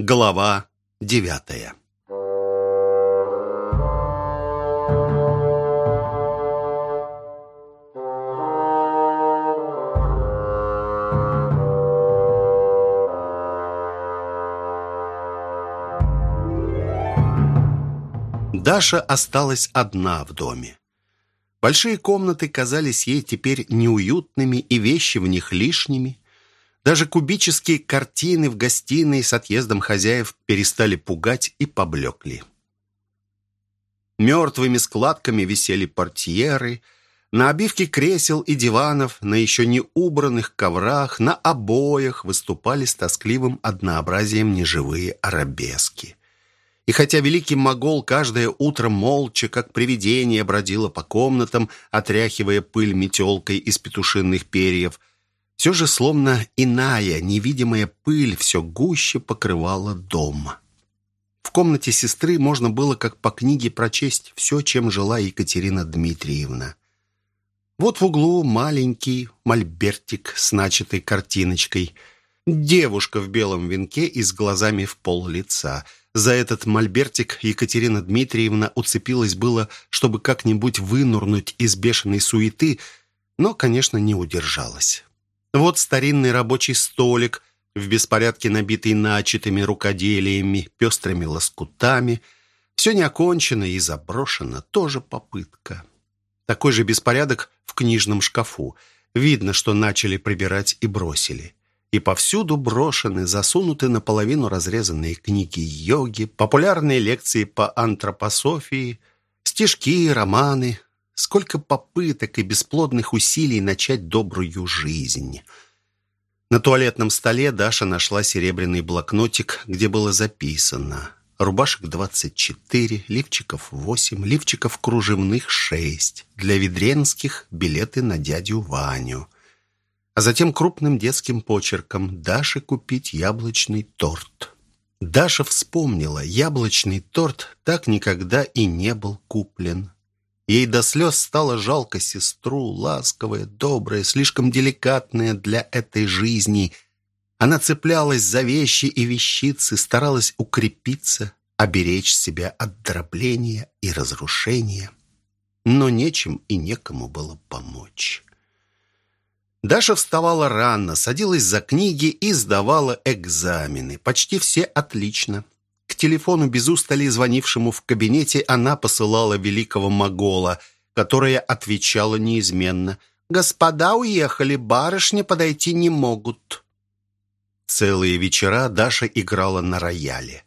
Глава девятая Даша осталась одна в доме. Большие комнаты казались ей теперь неуютными и вещи в них лишними. Даже кубические картины в гостиной с отъездом хозяев перестали пугать и поблекли. Мертвыми складками висели портьеры, на обивке кресел и диванов, на еще не убранных коврах, на обоях выступали с тоскливым однообразием неживые арабески. И хотя великий могол каждое утро молча, как привидение, бродило по комнатам, отряхивая пыль метелкой из петушиных перьев, все же словно иная, невидимая пыль все гуще покрывала дом. В комнате сестры можно было, как по книге, прочесть все, чем жила Екатерина Дмитриевна. Вот в углу маленький мольбертик с начатой картиночкой. Девушка в белом венке и с глазами в пол лица. За этот мольбертик Екатерина Дмитриевна уцепилась было, чтобы как-нибудь вынурнуть из бешеной суеты, но, конечно, не удержалась. Вот старинный рабочий столик, в беспорядке набитый начатыми рукоделиями, пестрыми лоскутами. Все не окончено и заброшено, тоже попытка. Такой же беспорядок в книжном шкафу. Видно, что начали прибирать и бросили. И повсюду брошены, засунуты наполовину разрезанные книги йоги, популярные лекции по антропософии, стишки, романы, Сколько попыток и бесплодных усилий начать добрую жизнь. На туалетном столе Даша нашла серебряный блокнотик, где было записано рубашек 24, лифчиков 8, лифчиков кружевных 6, для ведренских билеты на дядю Ваню. А затем крупным детским почерком Даше купить яблочный торт. Даша вспомнила, яблочный торт так никогда и не был куплен. Ей до слез стало жалко сестру, ласковая, добрая, слишком деликатная для этой жизни. Она цеплялась за вещи и вещицы, старалась укрепиться, оберечь себя от дробления и разрушения. Но нечем и некому было помочь. Даша вставала рано, садилась за книги и сдавала экзамены. Почти все отлично. К телефону без устали звонившему в кабинете она посылала великого могола, которая отвечала неизменно. «Господа уехали, барышни подойти не могут». Целые вечера Даша играла на рояле.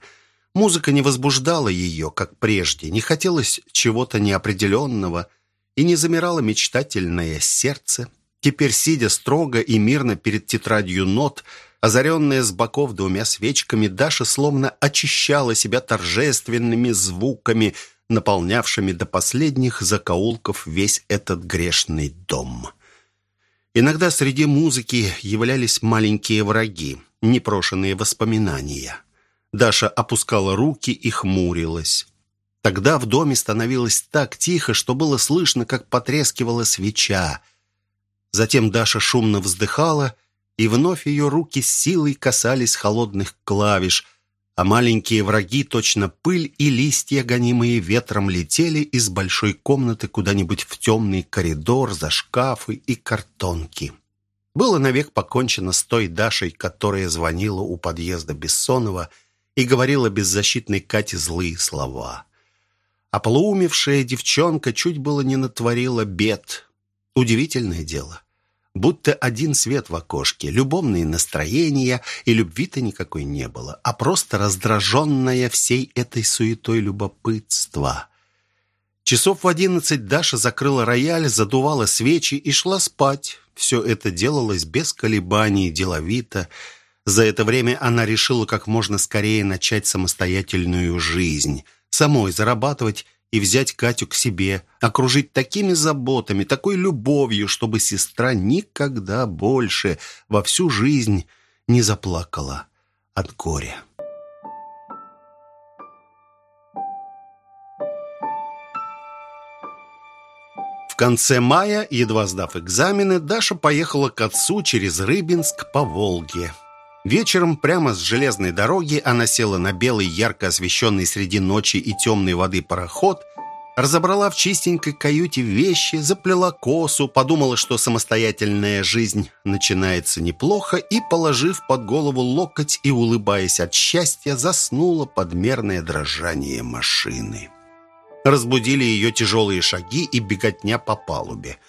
Музыка не возбуждала ее, как прежде, не хотелось чего-то неопределенного и не замирало мечтательное сердце. Теперь, сидя строго и мирно перед тетрадью нот, Озаренная с боков двумя свечками, Даша словно очищала себя торжественными звуками, наполнявшими до последних закоулков весь этот грешный дом. Иногда среди музыки являлись маленькие враги, непрошенные воспоминания. Даша опускала руки и хмурилась. Тогда в доме становилось так тихо, что было слышно, как потрескивала свеча. Затем Даша шумно вздыхала и вновь ее руки с силой касались холодных клавиш, а маленькие враги, точно пыль и листья, гонимые ветром, летели из большой комнаты куда-нибудь в темный коридор за шкафы и картонки. Было навек покончено с той Дашей, которая звонила у подъезда Бессонова и говорила беззащитной Кате злые слова. Полуумевшая девчонка чуть было не натворила бед. Удивительное дело будто один свет в окошке, любовные настроения, и любви-то никакой не было, а просто раздраженное всей этой суетой любопытство. Часов в одиннадцать Даша закрыла рояль, задувала свечи и шла спать. Все это делалось без колебаний, деловито. За это время она решила как можно скорее начать самостоятельную жизнь, самой зарабатывать и взять Катю к себе, окружить такими заботами, такой любовью, чтобы сестра никогда больше во всю жизнь не заплакала от горя. В конце мая, едва сдав экзамены, Даша поехала к отцу через Рыбинск по Волге. Вечером прямо с железной дороги она села на белый, ярко освещенный среди ночи и темной воды пароход, разобрала в чистенькой каюте вещи, заплела косу, подумала, что самостоятельная жизнь начинается неплохо и, положив под голову локоть и улыбаясь от счастья, заснула под мерное дрожание машины. Разбудили ее тяжелые шаги и беготня по палубе –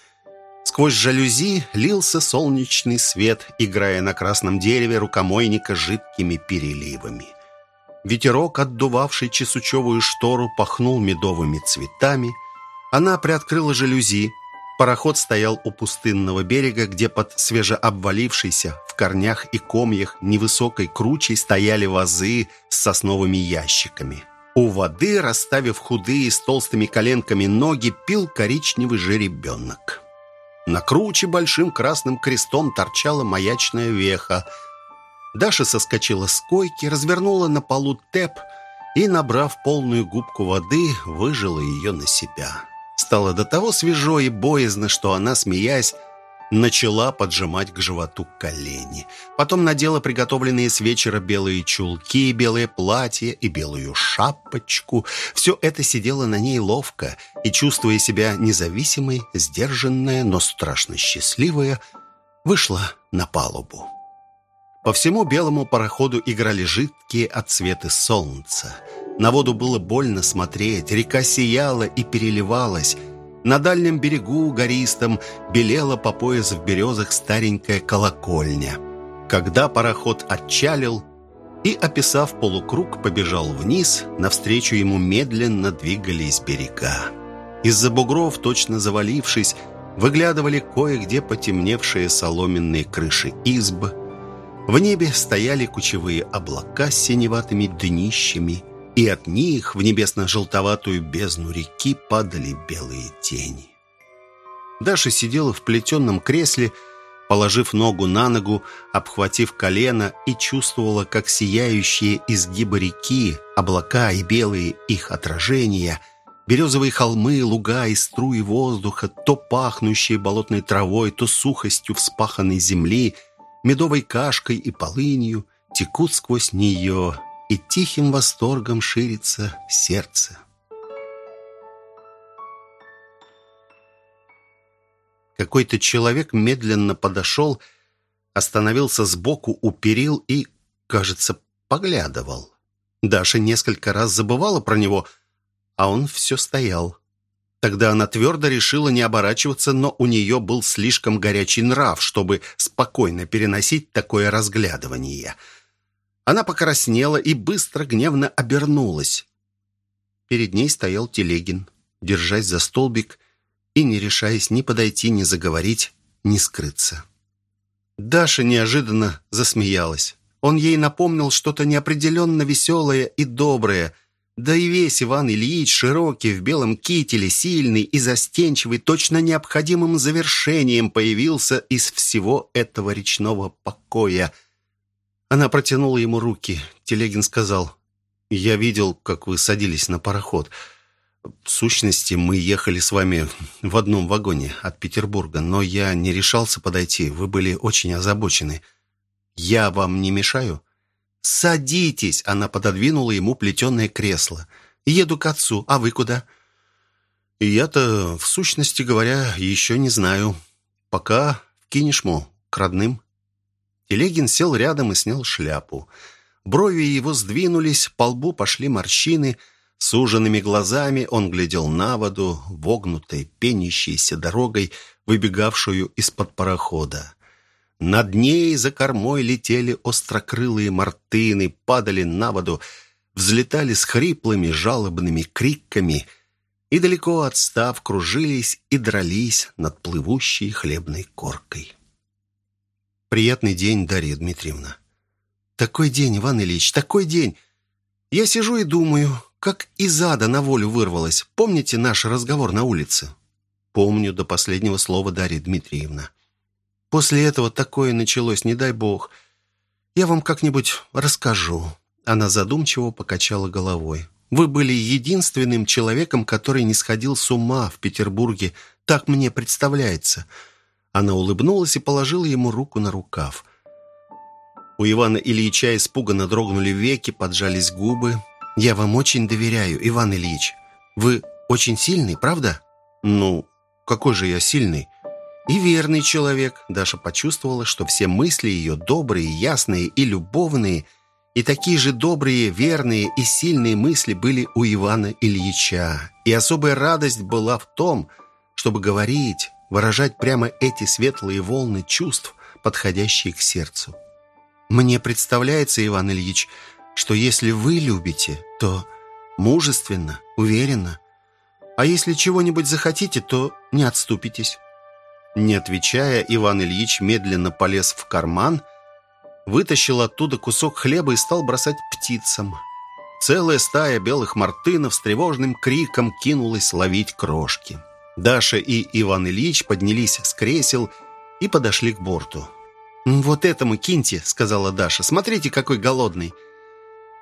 Сквозь жалюзи лился солнечный свет, играя на красном дереве рукомойника жидкими переливами. Ветерок, отдувавший чесучевую штору, пахнул медовыми цветами. Она приоткрыла жалюзи. Пароход стоял у пустынного берега, где под свежеобвалившейся в корнях и комьях невысокой кручей стояли вазы с сосновыми ящиками. У воды, расставив худые с толстыми коленками ноги, пил коричневый жеребенок. На круче большим красным крестом торчала маячная веха. Даша соскочила с койки, развернула на полу тэп и, набрав полную губку воды, выжила ее на себя. Стало до того свежо и боязно, что она, смеясь, начала поджимать к животу колени. Потом надела приготовленные с вечера белые чулки, белое платье и белую шапочку. Все это сидело на ней ловко, и, чувствуя себя независимой, сдержанная, но страшно счастливая, вышла на палубу. По всему белому пароходу играли жидкие отсветы солнца. На воду было больно смотреть, река сияла и переливалась, на дальнем берегу гористом белела по пояс в березах старенькая колокольня. Когда пароход отчалил и, описав полукруг, побежал вниз, навстречу ему медленно двигались берега. Из-за бугров, точно завалившись, выглядывали кое-где потемневшие соломенные крыши изб. В небе стояли кучевые облака с синеватыми днищами – и от них в небесно-желтоватую бездну реки падали белые тени. Даша сидела в плетенном кресле, положив ногу на ногу, обхватив колено и чувствовала, как сияющие изгибы реки, облака и белые их отражения, березовые холмы, луга и струи воздуха, то пахнущие болотной травой, то сухостью вспаханной земли, медовой кашкой и полынью, текут сквозь нее – и тихим восторгом ширится сердце. Какой-то человек медленно подошел, остановился сбоку у и, кажется, поглядывал. Даша несколько раз забывала про него, а он все стоял. Тогда она твердо решила не оборачиваться, но у нее был слишком горячий нрав, чтобы спокойно переносить такое разглядывание – она покраснела и быстро гневно обернулась. Перед ней стоял Телегин, держась за столбик и не решаясь ни подойти, ни заговорить, ни скрыться. Даша неожиданно засмеялась. Он ей напомнил что-то неопределенно веселое и доброе. Да и весь Иван Ильич, широкий, в белом кителе, сильный и застенчивый, точно необходимым завершением появился из всего этого речного покоя – она протянула ему руки. Телегин сказал, «Я видел, как вы садились на пароход. В сущности, мы ехали с вами в одном вагоне от Петербурга, но я не решался подойти. Вы были очень озабочены. Я вам не мешаю?» «Садитесь!» Она пододвинула ему плетеное кресло. «Еду к отцу. А вы куда?» «Я-то, в сущности говоря, еще не знаю. Пока в Кинешму, к родным». Телегин сел рядом и снял шляпу. Брови его сдвинулись, по лбу пошли морщины. Суженными глазами он глядел на воду, вогнутой, пенящейся дорогой, выбегавшую из-под парохода. Над ней за кормой летели острокрылые мартыны, падали на воду, взлетали с хриплыми жалобными криками и, далеко отстав, кружились и дрались над плывущей хлебной коркой. Приятный день, Дарья Дмитриевна. Такой день, Иван Ильич, такой день. Я сижу и думаю, как из ада на волю вырвалась. Помните наш разговор на улице? Помню до последнего слова, Дарья Дмитриевна. После этого такое началось, не дай бог. Я вам как-нибудь расскажу. Она задумчиво покачала головой. Вы были единственным человеком, который не сходил с ума в Петербурге. Так мне представляется. — она улыбнулась и положила ему руку на рукав. У Ивана Ильича испуганно дрогнули веки, поджались губы. «Я вам очень доверяю, Иван Ильич. Вы очень сильный, правда?» «Ну, какой же я сильный?» «И верный человек». Даша почувствовала, что все мысли ее добрые, ясные и любовные, и такие же добрые, верные и сильные мысли были у Ивана Ильича. И особая радость была в том, чтобы говорить, выражать прямо эти светлые волны чувств, подходящие к сердцу. «Мне представляется, Иван Ильич, что если вы любите, то мужественно, уверенно, а если чего-нибудь захотите, то не отступитесь». Не отвечая, Иван Ильич медленно полез в карман, вытащил оттуда кусок хлеба и стал бросать птицам. Целая стая белых мартынов с тревожным криком кинулась ловить крошки. Даша и Иван Ильич поднялись с кресел и подошли к борту. «Вот этому киньте», — сказала Даша. «Смотрите, какой голодный».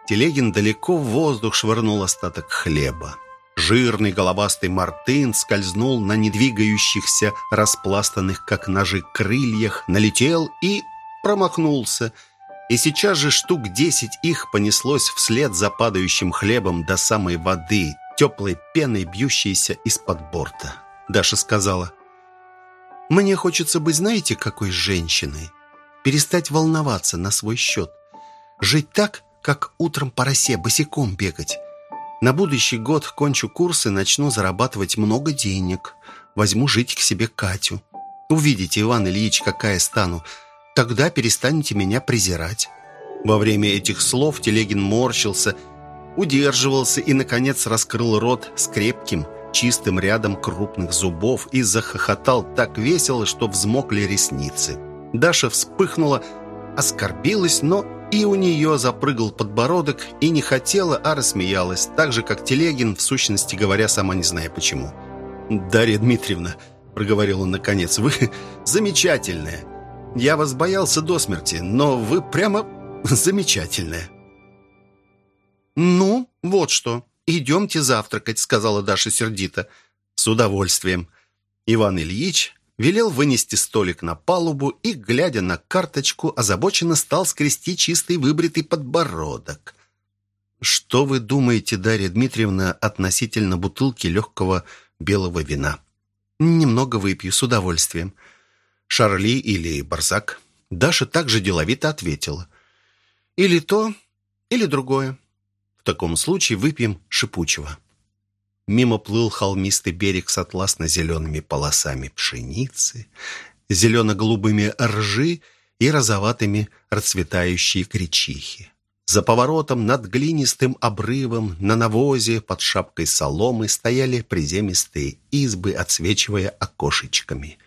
Телегин далеко в воздух швырнул остаток хлеба. Жирный головастый мартын скользнул на недвигающихся, распластанных, как ножи, крыльях, налетел и промахнулся. И сейчас же штук десять их понеслось вслед за падающим хлебом до самой воды, теплой пеной, бьющейся из-под борта. Даша сказала, «Мне хочется быть, знаете, какой женщиной? Перестать волноваться на свой счет. Жить так, как утром по росе, босиком бегать. На будущий год кончу курсы, начну зарабатывать много денег. Возьму жить к себе Катю. Увидите, Иван Ильич, какая стану. Тогда перестанете меня презирать». Во время этих слов Телегин морщился удерживался и, наконец, раскрыл рот с крепким, чистым рядом крупных зубов и захохотал так весело, что взмокли ресницы. Даша вспыхнула, оскорбилась, но и у нее запрыгал подбородок и не хотела, а рассмеялась, так же, как Телегин, в сущности говоря, сама не зная почему. «Дарья Дмитриевна», — проговорил он наконец, — «вы замечательная. Я вас боялся до смерти, но вы прямо замечательная». «Ну, вот что. Идемте завтракать», — сказала Даша сердито. «С удовольствием». Иван Ильич велел вынести столик на палубу и, глядя на карточку, озабоченно стал скрести чистый выбритый подбородок. «Что вы думаете, Дарья Дмитриевна, относительно бутылки легкого белого вина?» «Немного выпью, с удовольствием». «Шарли или Барзак?» Даша также деловито ответила. «Или то, или другое». Таком случае выпьем шипучего. Мимо плыл холмистый берег с атласно-зелеными полосами пшеницы, зелено-голубыми ржи и розоватыми расцветающие кречихи. За поворотом над глинистым обрывом на навозе под шапкой соломы стояли приземистые избы, отсвечивая окошечками.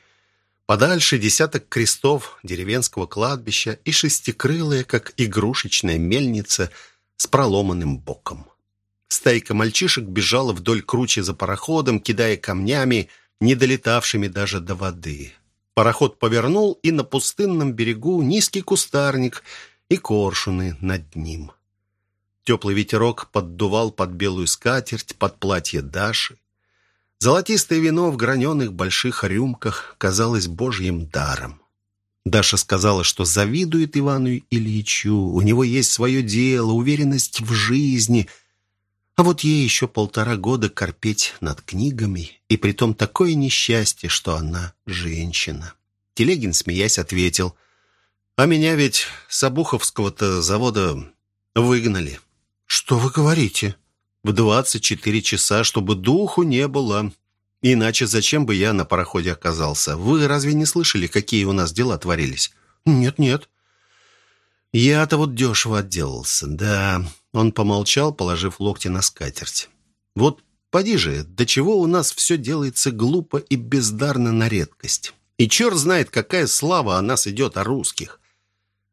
Подальше десяток крестов деревенского кладбища и шестикрылая, как игрушечная мельница – с проломанным боком. Стайка мальчишек бежала вдоль круче за пароходом, кидая камнями, не долетавшими даже до воды. Пароход повернул, и на пустынном берегу низкий кустарник и коршуны над ним. Теплый ветерок поддувал под белую скатерть, под платье Даши. Золотистое вино в граненых больших рюмках казалось божьим даром. Даша сказала, что завидует Ивану Ильичу. У него есть свое дело, уверенность в жизни. А вот ей еще полтора года корпеть над книгами. И притом такое несчастье, что она женщина. Телегин, смеясь, ответил. «А меня ведь с Обуховского-то завода выгнали». «Что вы говорите?» «В двадцать четыре часа, чтобы духу не было. Иначе зачем бы я на пароходе оказался? Вы разве не слышали, какие у нас дела творились? Нет, нет. Я-то вот дешево отделался, да. Он помолчал, положив локти на скатерть. Вот поди же, до чего у нас все делается глупо и бездарно на редкость. И черт знает, какая слава о нас идет, о русских.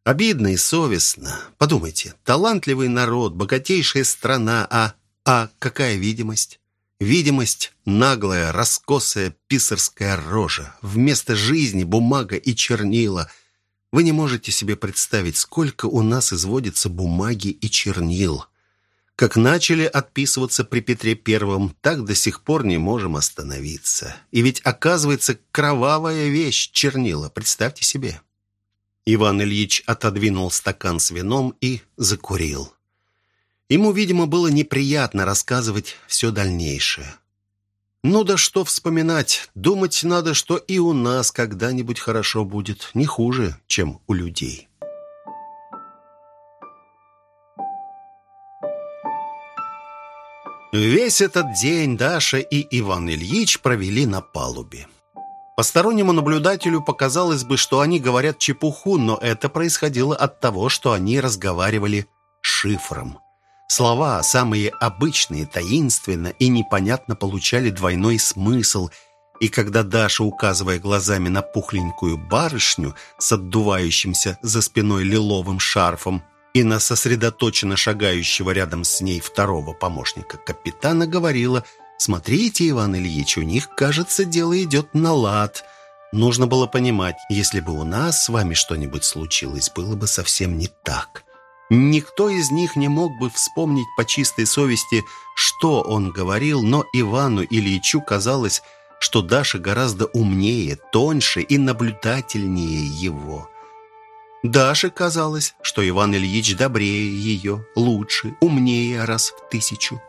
Обидно и совестно. Подумайте, талантливый народ, богатейшая страна, а... А какая видимость? Видимость – наглая, раскосая писарская рожа. Вместо жизни – бумага и чернила. Вы не можете себе представить, сколько у нас изводится бумаги и чернил. Как начали отписываться при Петре Первом, так до сих пор не можем остановиться. И ведь оказывается кровавая вещь чернила, представьте себе. Иван Ильич отодвинул стакан с вином и закурил. Ему, видимо, было неприятно рассказывать все дальнейшее. Ну да что вспоминать, думать надо, что и у нас когда-нибудь хорошо будет, не хуже, чем у людей. Весь этот день Даша и Иван Ильич провели на палубе. Постороннему наблюдателю показалось бы, что они говорят чепуху, но это происходило от того, что они разговаривали шифром. Слова, самые обычные, таинственно и непонятно получали двойной смысл, и когда Даша, указывая глазами на пухленькую барышню с отдувающимся за спиной лиловым шарфом, и на сосредоточенно шагающего рядом с ней второго помощника капитана говорила «Смотрите, Иван Ильич, у них, кажется, дело идет на лад». Нужно было понимать, если бы у нас с вами что-нибудь случилось, было бы совсем не так. Никто из них не мог бы вспомнить по чистой совести, что он говорил, но Ивану Ильичу казалось, что Даша гораздо умнее, тоньше и наблюдательнее его. Даше казалось, что Иван Ильич добрее ее, лучше, умнее раз в тысячу.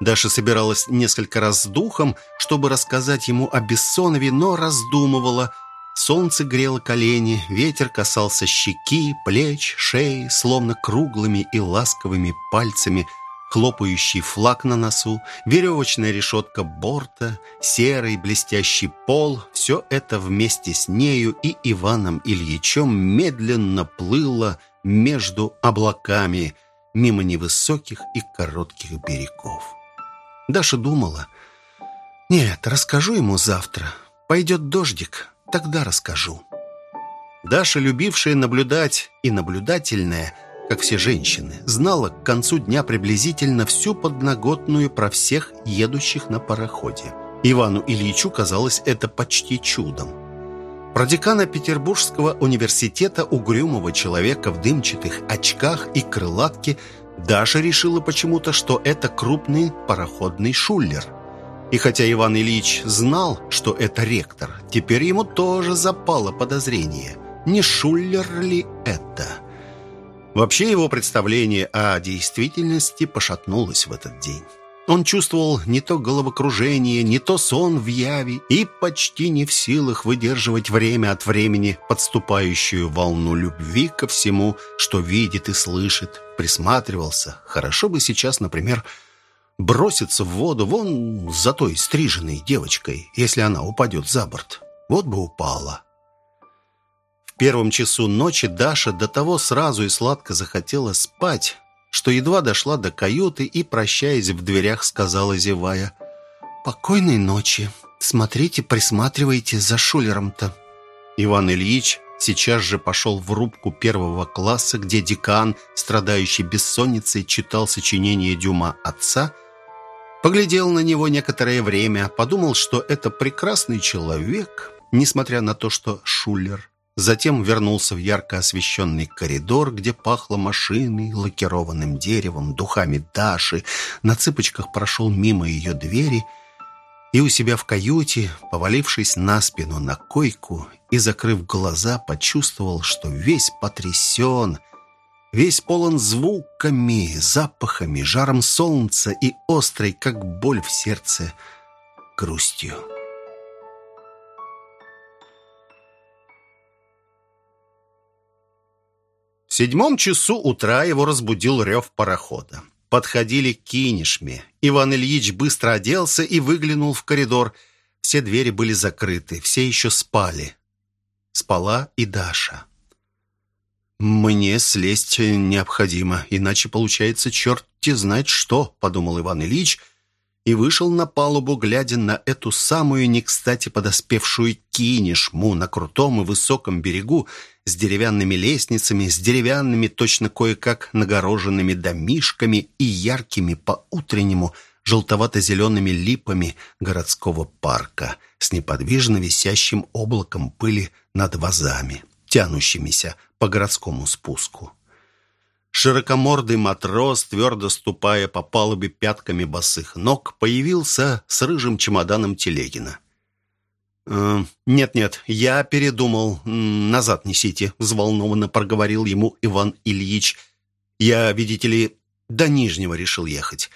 Даша собиралась несколько раз с духом, чтобы рассказать ему о Бессонове, но раздумывала. Солнце грело колени, ветер касался щеки, плеч, шеи, словно круглыми и ласковыми пальцами – хлопающий флаг на носу, веревочная решетка борта, серый блестящий пол — все это вместе с нею и Иваном Ильичем медленно плыло между облаками, мимо невысоких и коротких берегов. Даша думала, «Нет, расскажу ему завтра. Пойдет дождик, тогда расскажу». Даша, любившая наблюдать и наблюдательная — как все женщины, знала к концу дня приблизительно всю подноготную про всех едущих на пароходе. Ивану Ильичу казалось это почти чудом. Про декана Петербургского университета угрюмого человека в дымчатых очках и крылатке Даша решила почему-то, что это крупный пароходный шуллер. И хотя Иван Ильич знал, что это ректор, теперь ему тоже запало подозрение. Не шуллер ли это? Вообще его представление о действительности пошатнулось в этот день. Он чувствовал не то головокружение, не то сон в яви и почти не в силах выдерживать время от времени подступающую волну любви ко всему, что видит и слышит. Присматривался. Хорошо бы сейчас, например, броситься в воду вон за той стриженной девочкой, если она упадет за борт. Вот бы упала первом часу ночи Даша до того сразу и сладко захотела спать, что едва дошла до каюты и, прощаясь в дверях, сказала, зевая, «Покойной ночи. Смотрите, присматривайте за шулером-то». Иван Ильич сейчас же пошел в рубку первого класса, где декан, страдающий бессонницей, читал сочинение Дюма отца, поглядел на него некоторое время, подумал, что это прекрасный человек, несмотря на то, что шулер. Затем вернулся в ярко освещенный коридор, где пахло машиной, лакированным деревом, духами Даши. На цыпочках прошел мимо ее двери и у себя в каюте, повалившись на спину на койку и закрыв глаза, почувствовал, что весь потрясен, весь полон звуками, запахами, жаром солнца и острой, как боль в сердце, грустью. В седьмом часу утра его разбудил рев парохода. Подходили к Кинешме. Иван Ильич быстро оделся и выглянул в коридор. Все двери были закрыты, все еще спали. Спала и Даша. «Мне слезть необходимо, иначе получается черти знает что», — подумал Иван Ильич и вышел на палубу, глядя на эту самую не кстати подоспевшую кинешму на крутом и высоком берегу с деревянными лестницами, с деревянными, точно кое-как нагороженными домишками и яркими по-утреннему желтовато-зелеными липами городского парка с неподвижно висящим облаком пыли над вазами, тянущимися по городскому спуску. Широкомордый матрос, твердо ступая по палубе пятками босых ног, появился с рыжим чемоданом Телегина. Э, «Нет-нет, я передумал. Назад несите», — взволнованно проговорил ему Иван Ильич. «Я, видите ли, до Нижнего решил ехать.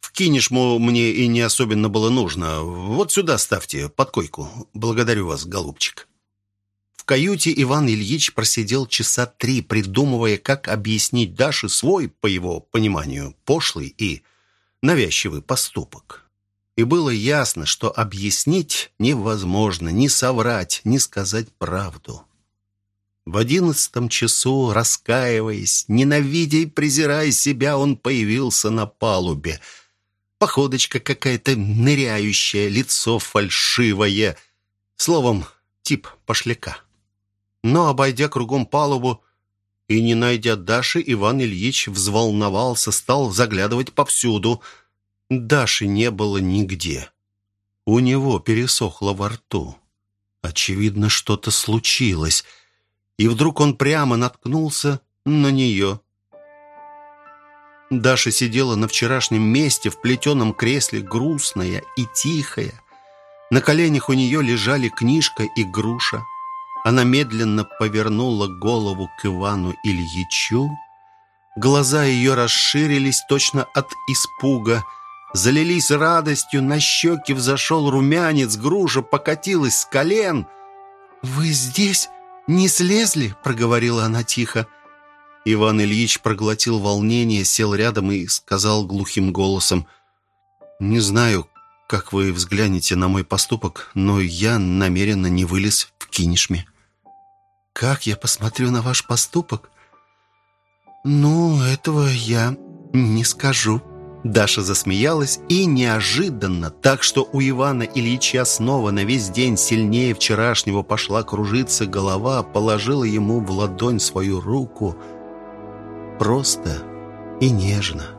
В Кинешму мне и не особенно было нужно. Вот сюда ставьте, под койку. Благодарю вас, голубчик». Каюте Иван Ильич просидел часа три, придумывая, как объяснить Даше свой, по его пониманию, пошлый и навязчивый поступок. И было ясно, что объяснить невозможно, ни соврать, ни сказать правду. В одиннадцатом часу, раскаиваясь, ненавидя и презирая себя, он появился на палубе. Походочка какая-то ныряющая, лицо фальшивое. Словом, тип пошляка. Но, обойдя кругом палубу и не найдя Даши, Иван Ильич взволновался, стал заглядывать повсюду — Даши не было нигде. У него пересохло во рту. Очевидно, что-то случилось. И вдруг он прямо наткнулся на нее. Даша сидела на вчерашнем месте в плетеном кресле, грустная и тихая. На коленях у нее лежали книжка и груша. Она медленно повернула голову к Ивану Ильичу. Глаза ее расширились точно от испуга – залились радостью, на щеки взошел румянец, груша покатилась с колен. «Вы здесь не слезли?» — проговорила она тихо. Иван Ильич проглотил волнение, сел рядом и сказал глухим голосом, «Не знаю, как вы взглянете на мой поступок, но я намеренно не вылез в кинешме». «Как я посмотрю на ваш поступок?» «Ну, этого я не скажу», Даша засмеялась и неожиданно, так что у Ивана Ильича снова на весь день сильнее вчерашнего пошла кружиться голова, положила ему в ладонь свою руку просто и нежно.